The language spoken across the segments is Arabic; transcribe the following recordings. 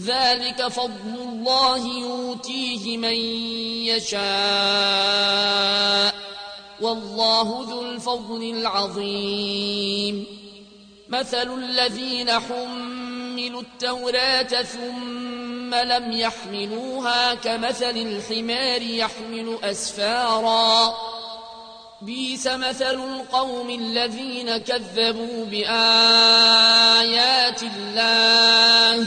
ذلك فضل الله يؤتيه من يشاء. والله ذو الفضل العظيم. مثل الذين حملوا التوراة ثم لم يحملوها كمثل الحمار يحمل أسفاراً. بيس مثل القوم الذين كذبوا بآيات الله.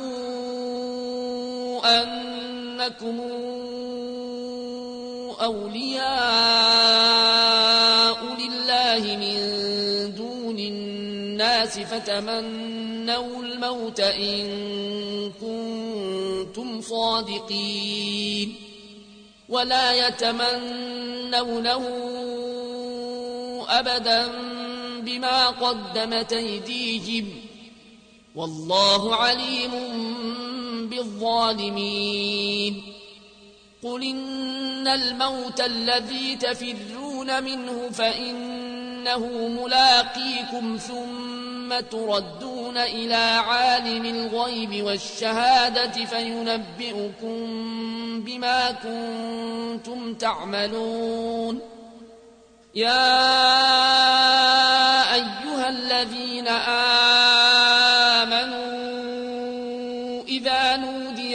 أنكم أولياء لله من دون الناس فتمنوا الموت إن كنتم صادقين ولا يتمنونه أبدا بما قدمت أيديهم والله عليم بالظالمين. قل إن الموت الذي تفرون منه فإنه ملاقيكم ثم تردون إلى عالم الغيب والشهادة فينبئكم بما كنتم تعملون. يا أيها الذين آمنوا